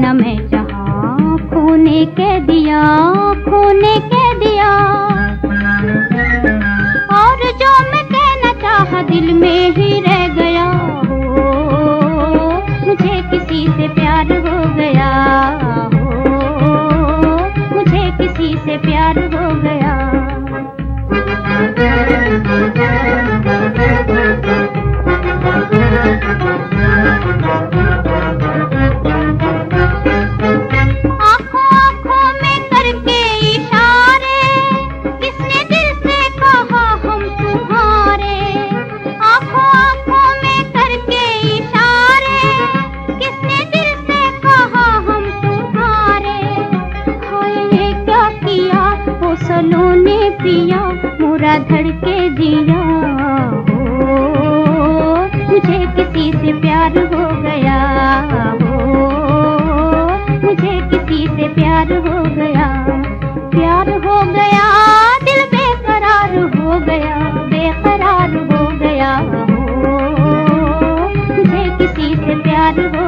न मैं जहाँ खोने के दिया, खोने के दिया। और जो मैं कहना चाह, दिल में ही रह मोरा धड़के हो मुझे किसी से प्यार हो गया। हो मुझे किसी से प्यार हो गया। प्यार हो गया, दिल बेकरार हो गया, बेकरार हो गया। हो मुझे किसी से प्यार हो